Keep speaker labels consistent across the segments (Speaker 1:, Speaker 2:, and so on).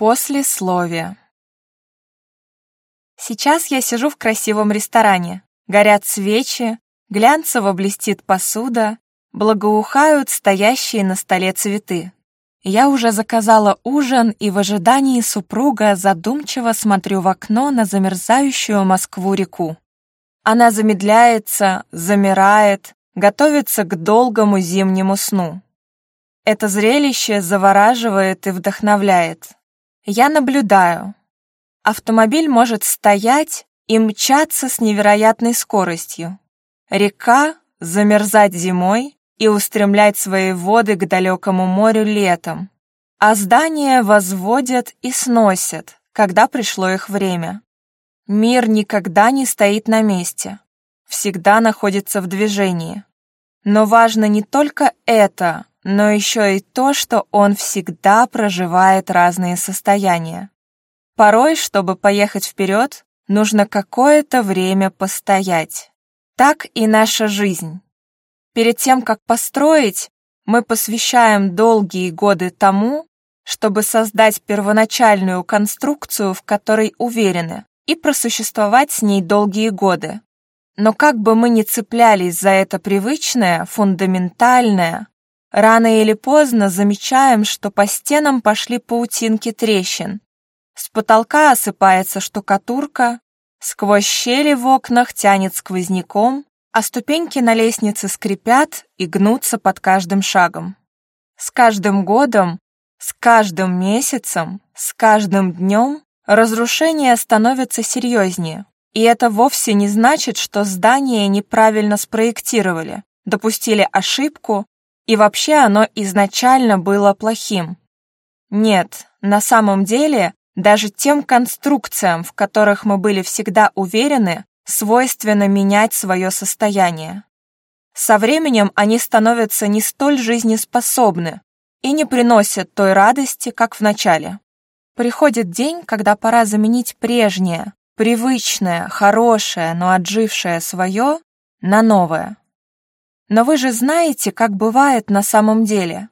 Speaker 1: После Послесловие. Сейчас я сижу в красивом ресторане. Горят свечи, глянцево блестит посуда, благоухают стоящие на столе цветы. Я уже заказала ужин и в ожидании супруга задумчиво смотрю в окно на замерзающую Москву-реку. Она замедляется, замирает, готовится к долгому зимнему сну. Это зрелище завораживает и вдохновляет. Я наблюдаю. Автомобиль может стоять и мчаться с невероятной скоростью. Река замерзать зимой и устремлять свои воды к далекому морю летом. А здания возводят и сносят, когда пришло их время. Мир никогда не стоит на месте, всегда находится в движении. Но важно не только это, но еще и то, что он всегда проживает разные состояния. Порой, чтобы поехать вперед, нужно какое-то время постоять. Так и наша жизнь. Перед тем, как построить, мы посвящаем долгие годы тому, чтобы создать первоначальную конструкцию, в которой уверены, и просуществовать с ней долгие годы. Но как бы мы ни цеплялись за это привычное, фундаментальное, Рано или поздно замечаем, что по стенам пошли паутинки трещин. С потолка осыпается штукатурка, сквозь щели в окнах тянет сквозняком, а ступеньки на лестнице скрипят и гнутся под каждым шагом. С каждым годом, с каждым месяцем, с каждым днем разрушения становятся серьезнее. И это вовсе не значит, что здание неправильно спроектировали, допустили ошибку и вообще оно изначально было плохим. Нет, на самом деле, даже тем конструкциям, в которых мы были всегда уверены, свойственно менять свое состояние. Со временем они становятся не столь жизнеспособны и не приносят той радости, как в начале. Приходит день, когда пора заменить прежнее, привычное, хорошее, но отжившее свое на новое. Но вы же знаете, как бывает на самом деле.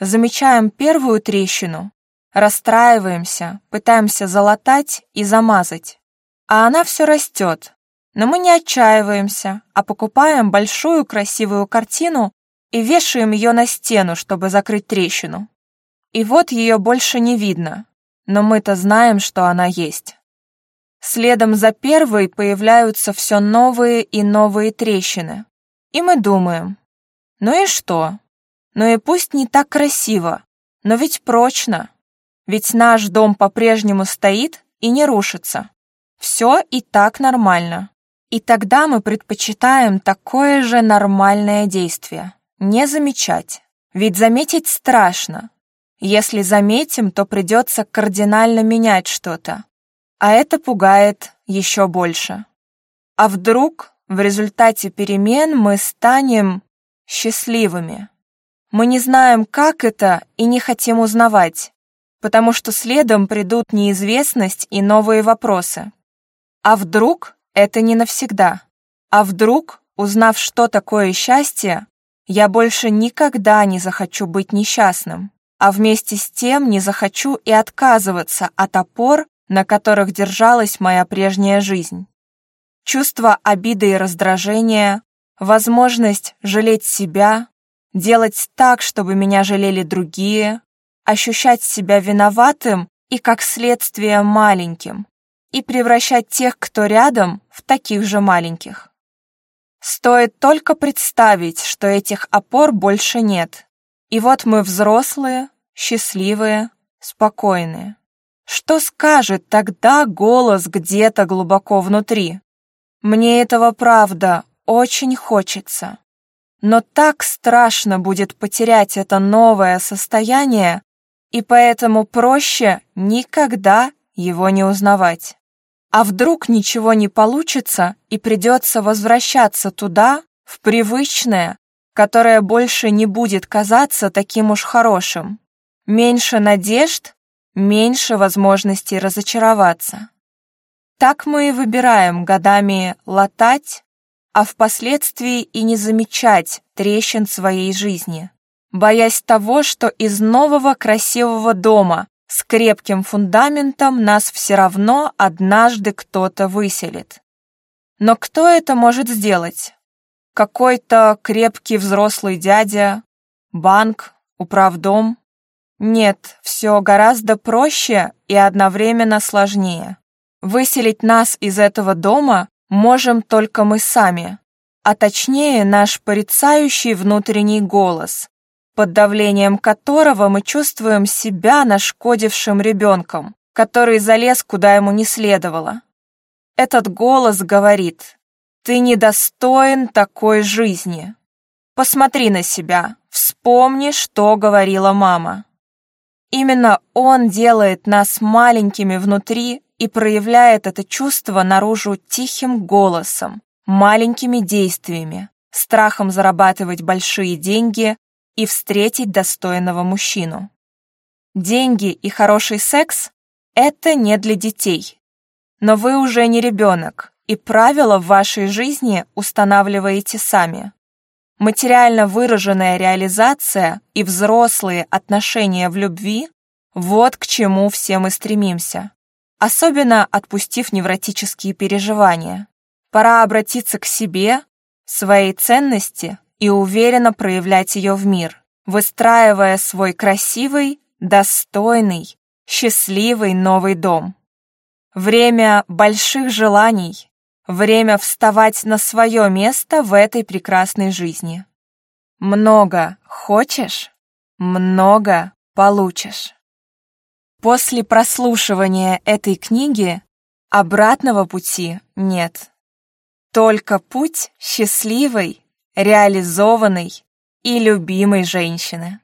Speaker 1: Замечаем первую трещину, расстраиваемся, пытаемся залатать и замазать. А она все растет. Но мы не отчаиваемся, а покупаем большую красивую картину и вешаем ее на стену, чтобы закрыть трещину. И вот ее больше не видно, но мы-то знаем, что она есть. Следом за первой появляются все новые и новые трещины. И мы думаем, ну и что? Ну и пусть не так красиво, но ведь прочно. Ведь наш дом по-прежнему стоит и не рушится. Все и так нормально. И тогда мы предпочитаем такое же нормальное действие – не замечать. Ведь заметить страшно. Если заметим, то придется кардинально менять что-то. А это пугает еще больше. А вдруг в результате перемен мы станем счастливыми. Мы не знаем, как это, и не хотим узнавать, потому что следом придут неизвестность и новые вопросы. А вдруг это не навсегда? А вдруг, узнав, что такое счастье, я больше никогда не захочу быть несчастным, а вместе с тем не захочу и отказываться от опор, на которых держалась моя прежняя жизнь. Чувство обиды и раздражения, возможность жалеть себя, делать так, чтобы меня жалели другие, ощущать себя виноватым и, как следствие, маленьким, и превращать тех, кто рядом, в таких же маленьких. Стоит только представить, что этих опор больше нет. И вот мы взрослые, счастливые, спокойные. Что скажет тогда голос где-то глубоко внутри? Мне этого правда очень хочется. Но так страшно будет потерять это новое состояние, и поэтому проще никогда его не узнавать. А вдруг ничего не получится и придется возвращаться туда, в привычное, которое больше не будет казаться таким уж хорошим. Меньше надежд, меньше возможностей разочароваться. Так мы и выбираем годами латать, а впоследствии и не замечать трещин своей жизни, боясь того, что из нового красивого дома с крепким фундаментом нас все равно однажды кто-то выселит. Но кто это может сделать? Какой-то крепкий взрослый дядя, банк, управдом? Нет, все гораздо проще и одновременно сложнее. Выселить нас из этого дома можем только мы сами, а точнее наш порицающий внутренний голос, под давлением которого мы чувствуем себя нашкодившим ребенком, который залез куда ему не следовало. Этот голос говорит «Ты недостоин такой жизни». Посмотри на себя, вспомни, что говорила мама. Именно он делает нас маленькими внутри и проявляет это чувство наружу тихим голосом, маленькими действиями, страхом зарабатывать большие деньги и встретить достойного мужчину. Деньги и хороший секс – это не для детей. Но вы уже не ребенок, и правила в вашей жизни устанавливаете сами. Материально выраженная реализация и взрослые отношения в любви – вот к чему все мы стремимся особенно отпустив невротические переживания. Пора обратиться к себе, своей ценности и уверенно проявлять ее в мир, выстраивая свой красивый, достойный, счастливый новый дом. Время больших желаний, время вставать на свое место в этой прекрасной жизни. Много хочешь, много получишь. После прослушивания этой книги обратного пути нет. Только путь счастливой, реализованной и любимой женщины.